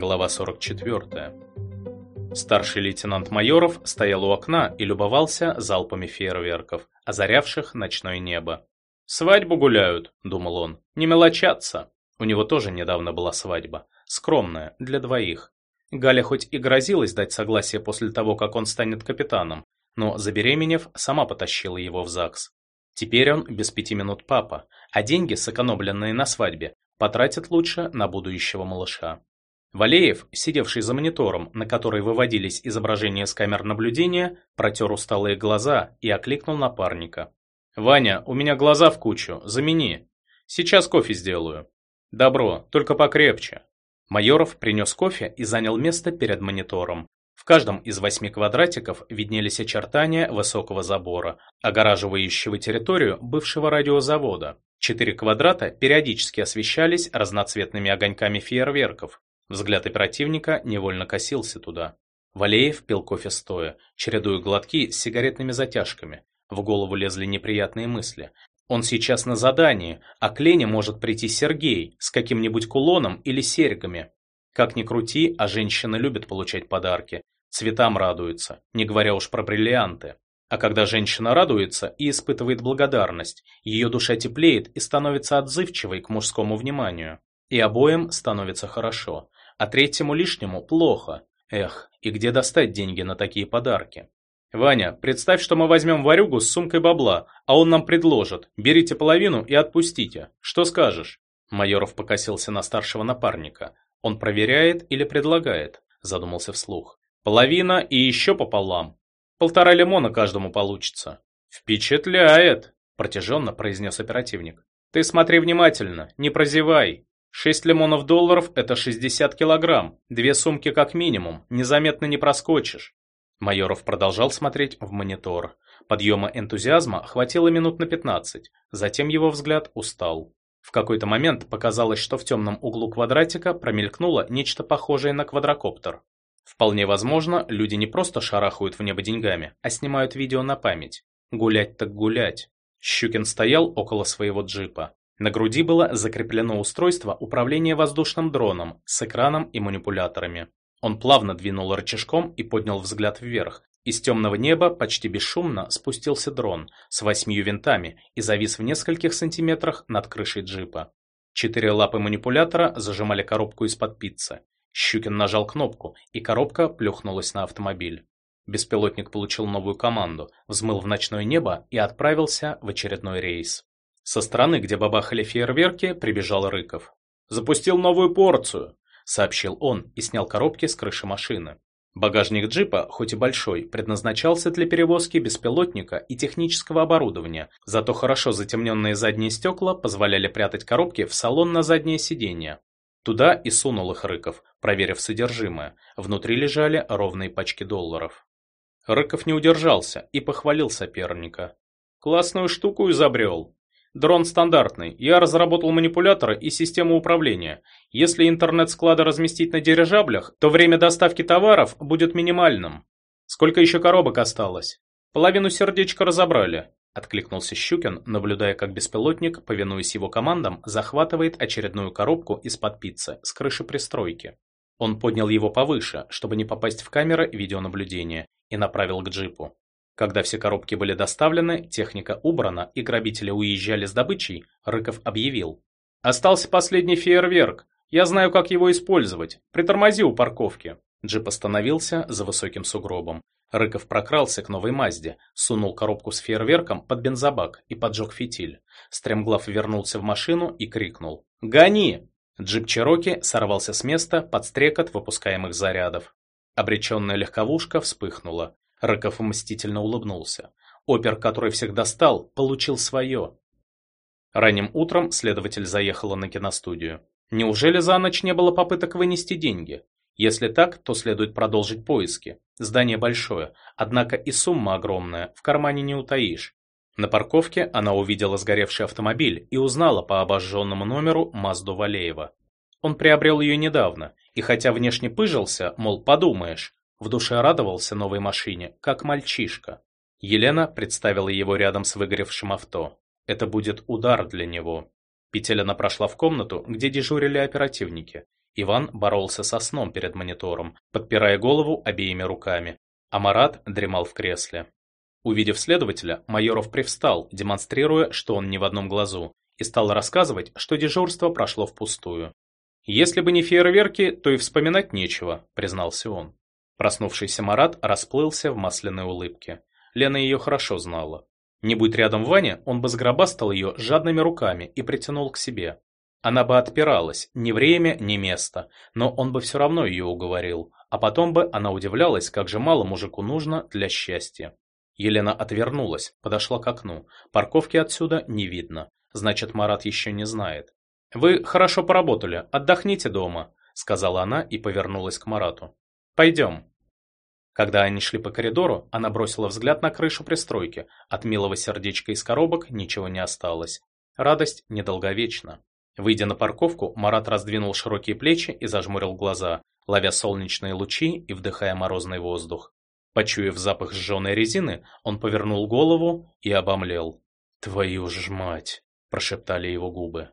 Глава 44. Старший лейтенант Майоров стоял у окна и любовался залпами фейерверков, озарявших ночное небо. «Свадьбу гуляют», — думал он, — «не мелочатся». У него тоже недавно была свадьба, скромная, для двоих. Галя хоть и грозилась дать согласие после того, как он станет капитаном, но, забеременев, сама потащила его в ЗАГС. Теперь он без пяти минут папа, а деньги, сэкономленные на свадьбе, потратит лучше на будущего малыша. Валеев, сидевший за монитором, на который выводились изображения с камер наблюдения, протер усталые глаза и окликнул напарника. «Ваня, у меня глаза в кучу, замени. Сейчас кофе сделаю». «Добро, только покрепче». Майоров принес кофе и занял место перед монитором. В каждом из восьми квадратиков виднелись очертания высокого забора, огораживающего территорию бывшего радиозавода. Четыре квадрата периодически освещались разноцветными огоньками фейерверков, Взгляд оперативника невольно косился туда. Валеев пил кофе стоя, чередуя глотки с сигаретными затяжками. В голову лезли неприятные мысли. Он сейчас на задании, а к Лене может прийти Сергей с каким-нибудь кулоном или серьгами. Как ни крути, а женщины любят получать подарки. Цветам радуются, не говоря уж про бриллианты. А когда женщина радуется и испытывает благодарность, ее душа теплеет и становится отзывчивой к мужскому вниманию. И обоим становится хорошо а третьему лишнему плохо. Эх, и где достать деньги на такие подарки? Ваня, представь, что мы возьмем Варюгу с сумкой бабла, а он нам предложит, берите половину и отпустите. Что скажешь? Майоров покосился на старшего напарника. Он проверяет или предлагает? Задумался вслух. Половина и еще пополам. Полтора лимона каждому получится. Впечатляет, протяженно произнес оперативник. Ты смотри внимательно, не прозевай. Шесть лимонов долларов – это 60 килограмм, две сумки как минимум, незаметно не проскочишь. Майоров продолжал смотреть в монитор. Подъема энтузиазма хватило минут на 15, затем его взгляд устал. В какой-то момент показалось, что в темном углу квадратика промелькнуло нечто похожее на квадрокоптер. Вполне возможно, люди не просто шарахают в небо деньгами, а снимают видео на память. Гулять так гулять. Щукин стоял около своего джипа. На груди было закреплено устройство управления воздушным дроном с экраном и манипуляторами. Он плавно двинул рычажком и поднял взгляд вверх. Из темного неба почти бесшумно спустился дрон с восьмью винтами и завис в нескольких сантиметрах над крышей джипа. Четыре лапы манипулятора зажимали коробку из-под пиццы. Щукин нажал кнопку, и коробка плюхнулась на автомобиль. Беспилотник получил новую команду, взмыл в ночное небо и отправился в очередной рейс. Со стороны, где бабахали фейерверки, прибежал Рыков. «Запустил новую порцию», — сообщил он и снял коробки с крыши машины. Багажник джипа, хоть и большой, предназначался для перевозки беспилотника и технического оборудования, зато хорошо затемненные задние стекла позволяли прятать коробки в салон на заднее сиденье. Туда и сунул их Рыков, проверив содержимое. Внутри лежали ровные пачки долларов. Рыков не удержался и похвалил соперника. «Классную штуку изобрел. Дрон стандартный. Я разработал манипуляторы и систему управления. Если интернет-склада разместить на дирижаблях, то время доставки товаров будет минимальным. Сколько еще коробок осталось? Половину сердечка разобрали. Откликнулся Щукин, наблюдая, как беспилотник, повинуясь его командам, захватывает очередную коробку из-под пиццы с крыши пристройки. Он поднял его повыше, чтобы не попасть в камеры видеонаблюдения, и направил к джипу. Когда все коробки были доставлены, техника убрана и грабители уезжали с добычей, Рыков объявил. «Остался последний фейерверк. Я знаю, как его использовать. Притормози у парковки». Джип остановился за высоким сугробом. Рыков прокрался к новой Мазде, сунул коробку с фейерверком под бензобак и поджег фитиль. Стремглав вернулся в машину и крикнул. «Гони!» Джип Чероки сорвался с места под стрекот выпускаемых зарядов. Обреченная легковушка вспыхнула. Рыков мстительно улыбнулся. Опер, который всегда стал, получил свое. Ранним утром следователь заехала на киностудию. Неужели за ночь не было попыток вынести деньги? Если так, то следует продолжить поиски. Здание большое, однако и сумма огромная, в кармане не утаишь. На парковке она увидела сгоревший автомобиль и узнала по обожженному номеру Мазду Валеева. Он приобрел ее недавно, и хотя внешне пыжился, мол, подумаешь, в душе радовался новой машине, как мальчишка. Елена представила его рядом с выгоревшим авто. Это будет удар для него. Петелина прошла в комнату, где дежурили оперативники, Иван боролся со сном перед монитором, подпирая голову обеими руками, а Марат дремал в кресле. Увидев следователя, Майоров привстал, демонстрируя, что он не в одном глазу, и стал рассказывать, что дежурство прошло впустую. «Если бы не фейерверки, то и вспоминать нечего», — признался он. Проснувшийся Марат расплылся в масляной улыбке. Лена ее хорошо знала. Не будь рядом Ваня, он бы сгробастал ее жадными руками и притянул к себе. Она бы отпиралась, ни время, ни место, но он бы все равно ее уговорил, а потом бы она удивлялась, как же мало мужику нужно для счастья. Елена отвернулась, подошла к окну. Парковки отсюда не видно, значит Марат еще не знает. «Вы хорошо поработали, отдохните дома», — сказала она и повернулась к Марату. «Пойдем». Когда они шли по коридору, она бросила взгляд на крышу пристройки. От милого сердечка из коробок ничего не осталось. Радость недолговечна. Выйдя на парковку, Марат раздвинул широкие плечи и зажмурил глаза, ловя солнечные лучи и вдыхая морозный воздух. Почуяв запах сжженной резины, он повернул голову и обомлел. «Твою ж мать!» – прошептали его губы.